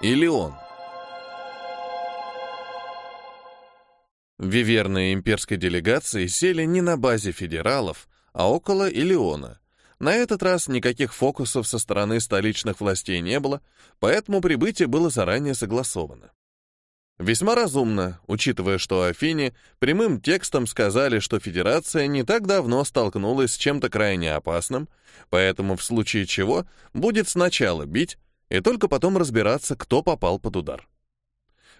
Илион. Виверны имперской делегации сели не на базе федералов, а около Илиона. На этот раз никаких фокусов со стороны столичных властей не было, поэтому прибытие было заранее согласовано. Весьма разумно, учитывая, что Афине прямым текстом сказали, что Федерация не так давно столкнулась с чем-то крайне опасным, поэтому в случае чего будет сначала бить и только потом разбираться, кто попал под удар.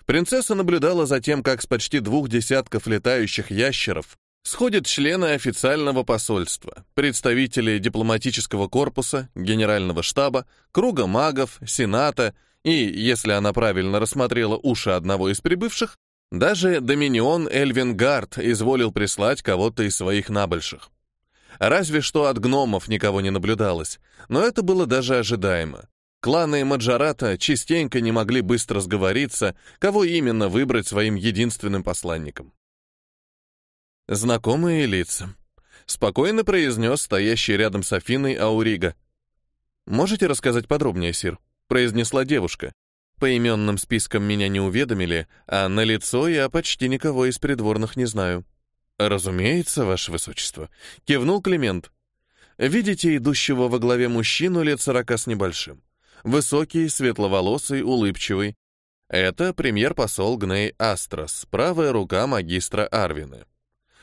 Принцесса наблюдала за тем, как с почти двух десятков летающих ящеров сходят члены официального посольства, представители дипломатического корпуса, генерального штаба, круга магов, сената и, если она правильно рассмотрела уши одного из прибывших, даже Доминион Эльвингард изволил прислать кого-то из своих набольших. Разве что от гномов никого не наблюдалось, но это было даже ожидаемо. Кланы Маджарата частенько не могли быстро сговориться, кого именно выбрать своим единственным посланником. «Знакомые лица», — спокойно произнес стоящий рядом с Афиной Аурига. «Можете рассказать подробнее, Сир?» произнесла девушка. По именным спискам меня не уведомили, а на лицо я почти никого из придворных не знаю. Разумеется, ваше высочество, кивнул Климент. Видите идущего во главе мужчину лет сорока с небольшим. Высокий, светловолосый, улыбчивый. Это премьер-посол Гней Астрос, правая рука магистра Арвины.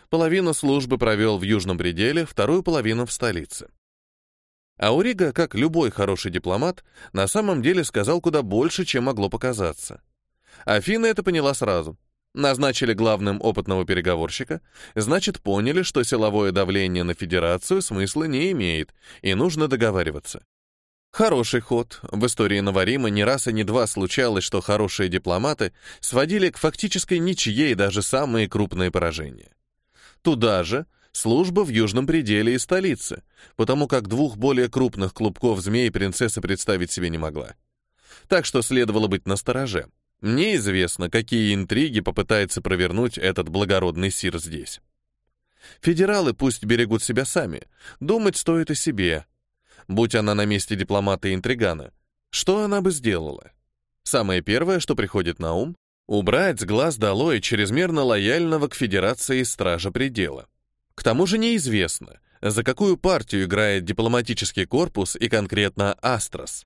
Половину службы провел в Южном пределе, вторую половину в столице. Аурига, как любой хороший дипломат, на самом деле сказал куда больше, чем могло показаться. Афина это поняла сразу. Назначили главным опытного переговорщика, значит, поняли, что силовое давление на Федерацию смысла не имеет, и нужно договариваться. Хороший ход. В истории Наварима не раз и не два случалось, что хорошие дипломаты сводили к фактической ничьей даже самые крупные поражения. Туда же служба в южном пределе и столице, потому как двух более крупных клубков змей принцесса представить себе не могла. Так что следовало быть настороже. Неизвестно, какие интриги попытается провернуть этот благородный сир здесь. Федералы пусть берегут себя сами, думать стоит о себе. Будь она на месте дипломата и интригана, что она бы сделала? Самое первое, что приходит на ум — убрать с глаз долой чрезмерно лояльного к Федерации стража предела. К тому же неизвестно, за какую партию играет дипломатический корпус и конкретно Астрос.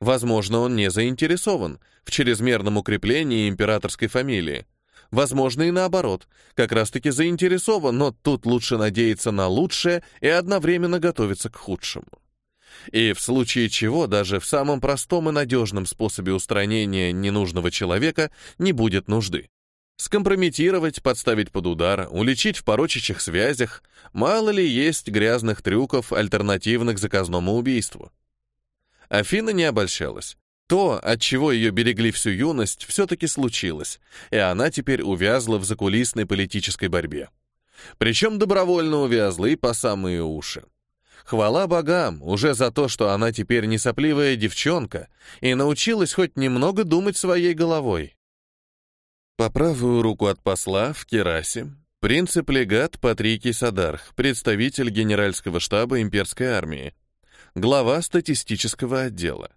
Возможно, он не заинтересован в чрезмерном укреплении императорской фамилии. Возможно, и наоборот, как раз-таки заинтересован, но тут лучше надеяться на лучшее и одновременно готовиться к худшему. И в случае чего даже в самом простом и надежном способе устранения ненужного человека не будет нужды. Скомпрометировать, подставить под удар, уличить в порочащих связях, мало ли есть грязных трюков, альтернативных заказному убийству. Афина не обольщалась. То, от чего ее берегли всю юность, все-таки случилось, и она теперь увязла в закулисной политической борьбе. Причем добровольно увязла и по самые уши. Хвала богам уже за то, что она теперь не сопливая девчонка и научилась хоть немного думать своей головой. По правую руку от посла в Керасе принцип-легат Патрикий Садарх, представитель генеральского штаба имперской армии, глава статистического отдела.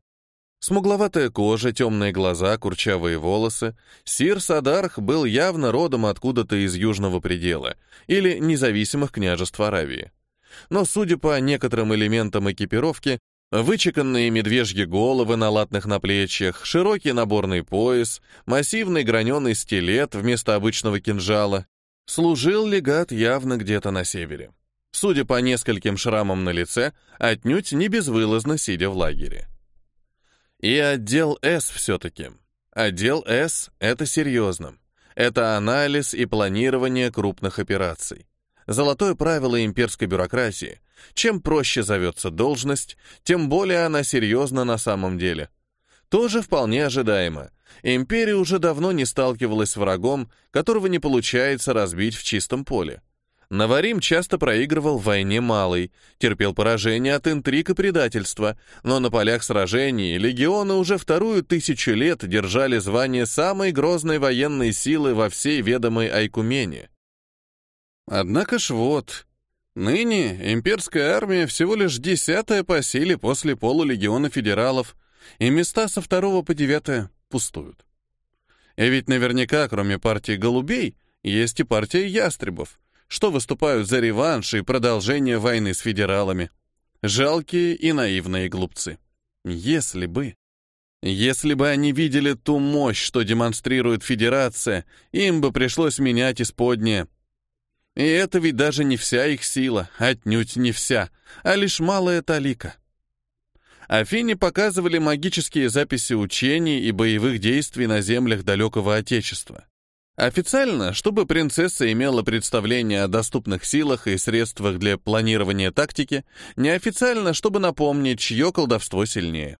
Смугловатая кожа, темные глаза, курчавые волосы. Сир Садарх был явно родом откуда-то из южного предела или независимых княжеств Аравии. Но, судя по некоторым элементам экипировки, Вычеканные медвежьи головы на латных наплечьях, широкий наборный пояс, массивный граненый стилет вместо обычного кинжала. Служил легат явно где-то на севере. Судя по нескольким шрамам на лице, отнюдь не безвылазно сидя в лагере. И отдел С все-таки. Отдел С — это серьезно. Это анализ и планирование крупных операций. Золотое правило имперской бюрократии — чем проще зовется должность, тем более она серьезна на самом деле. Тоже вполне ожидаемо. Империя уже давно не сталкивалась с врагом, которого не получается разбить в чистом поле. Наварим часто проигрывал в войне малой, терпел поражение от интриг и предательства, но на полях сражений легионы уже вторую тысячу лет держали звание самой грозной военной силы во всей ведомой Айкумене. Однако ж вот, Ныне имперская армия всего лишь десятая по силе после полулегиона федералов, и места со второго по девятое пустуют. И ведь наверняка, кроме партии голубей, есть и партия ястребов, что выступают за реванш и продолжение войны с федералами. Жалкие и наивные глупцы. Если бы... Если бы они видели ту мощь, что демонстрирует Федерация, им бы пришлось менять исподнее. И это ведь даже не вся их сила, отнюдь не вся, а лишь малая талика. Афине показывали магические записи учений и боевых действий на землях далекого Отечества. Официально, чтобы принцесса имела представление о доступных силах и средствах для планирования тактики, неофициально, чтобы напомнить, чье колдовство сильнее.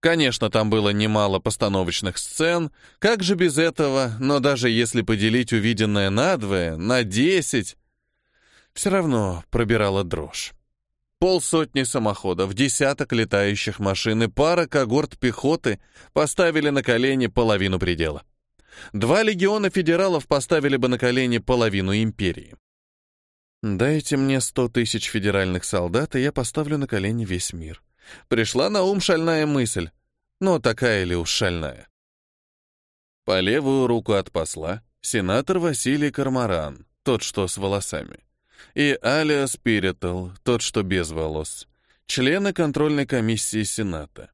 Конечно, там было немало постановочных сцен, как же без этого, но даже если поделить увиденное надвое, на десять, все равно пробирала дрожь. Полсотни самоходов, десяток летающих машин и пара когорт пехоты поставили на колени половину предела. Два легиона федералов поставили бы на колени половину империи. Дайте мне сто тысяч федеральных солдат, и я поставлю на колени весь мир. Пришла на ум шальная мысль. Но такая ли уж шальная? По левую руку от посла сенатор Василий Кармаран, тот, что с волосами, и Алия Спиритл, тот, что без волос, члены контрольной комиссии Сената.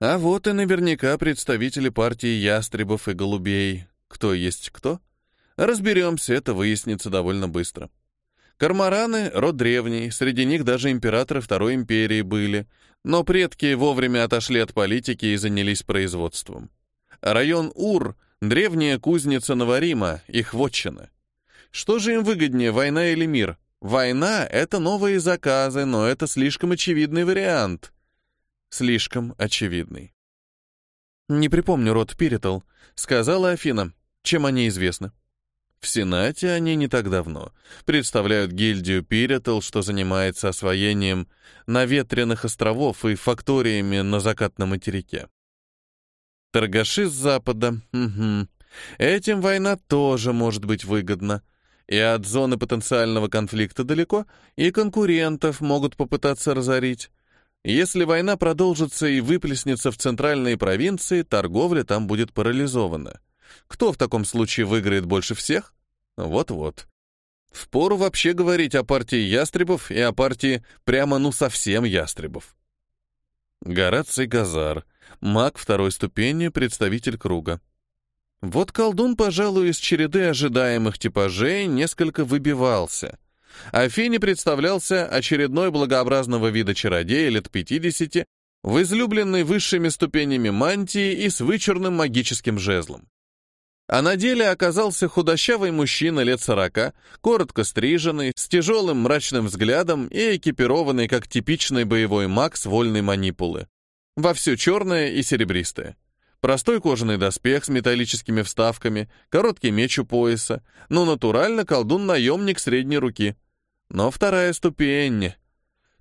А вот и наверняка представители партии ястребов и голубей. Кто есть кто? Разберемся, это выяснится довольно быстро. Кармараны — род древний, среди них даже императоры Второй империи были, но предки вовремя отошли от политики и занялись производством. Район Ур — древняя кузница Новорима, их вотчина. Что же им выгоднее, война или мир? Война — это новые заказы, но это слишком очевидный вариант — Слишком очевидный. «Не припомню род Пиритал», — сказала Афина. «Чем они известны?» В Сенате они не так давно представляют гильдию Пиритал, что занимается освоением наветренных островов и факториями на закатном материке. Торгаши с запада. Угу. Этим война тоже может быть выгодна. И от зоны потенциального конфликта далеко, и конкурентов могут попытаться разорить. Если война продолжится и выплеснется в центральные провинции, торговля там будет парализована. Кто в таком случае выиграет больше всех? Вот-вот. Впору вообще говорить о партии ястребов и о партии прямо ну совсем ястребов. Гораций Газар, маг второй ступени, представитель круга. Вот колдун, пожалуй, из череды ожидаемых типажей несколько выбивался — Афине представлялся очередной благообразного вида чародея лет 50 в излюбленной высшими ступенями мантии и с вычурным магическим жезлом. А на деле оказался худощавый мужчина лет сорока, коротко стриженный, с тяжелым мрачным взглядом и экипированный как типичный боевой маг с вольной манипулы. Во все черное и серебристое. Простой кожаный доспех с металлическими вставками, короткий меч у пояса, но натурально колдун-наемник средней руки — но вторая ступень.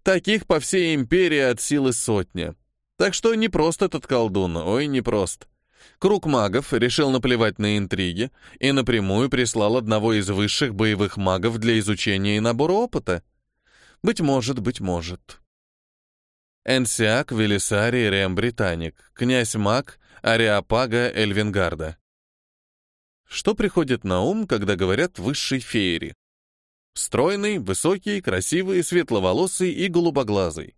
Таких по всей империи от силы сотня. Так что не просто этот колдун, ой, не прост. Круг магов решил наплевать на интриги и напрямую прислал одного из высших боевых магов для изучения и набора опыта. Быть может, быть может. Энсиак Велисарий Рем Британик, князь-маг Ариапага Эльвингарда. Что приходит на ум, когда говорят «высший феери»? Стройный, высокий, красивый, светловолосый и голубоглазый.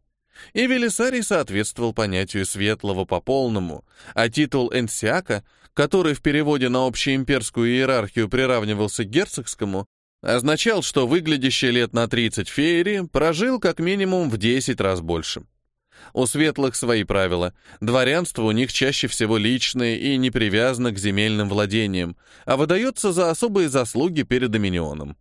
И Велисарий соответствовал понятию светлого по полному, а титул энсиака, который в переводе на общеимперскую иерархию приравнивался к герцогскому, означал, что выглядящий лет на 30 феери прожил как минимум в 10 раз больше. У светлых свои правила. Дворянство у них чаще всего личное и не привязано к земельным владениям, а выдается за особые заслуги перед доминионом.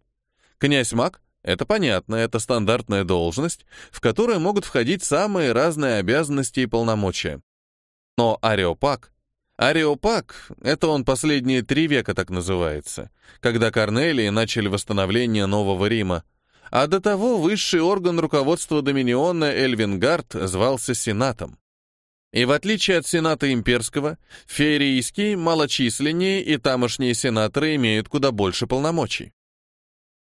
Князь-маг — это понятно, это стандартная должность, в которую могут входить самые разные обязанности и полномочия. Но ареопаг — Ареопаг — это он последние три века так называется, когда Корнелии начали восстановление Нового Рима, а до того высший орган руководства Доминиона Эльвингард звался Сенатом. И в отличие от Сената Имперского, феерийский малочисленнее и тамошние сенаторы имеют куда больше полномочий.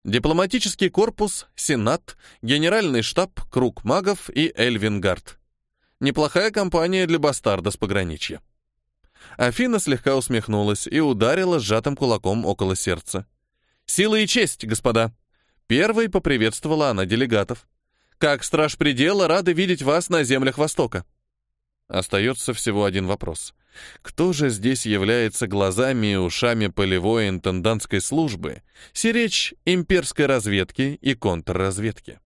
Дипломатический корпус, Сенат, Генеральный штаб, Круг магов и Эльвингард. Неплохая компания для бастарда с пограничья. Афина слегка усмехнулась и ударила сжатым кулаком около сердца. «Сила и честь, господа!» Первой поприветствовала она делегатов. «Как страж предела, рады видеть вас на землях Востока». Остается всего один вопрос. Кто же здесь является глазами и ушами полевой интендантской службы, сиречь имперской разведки и контрразведки?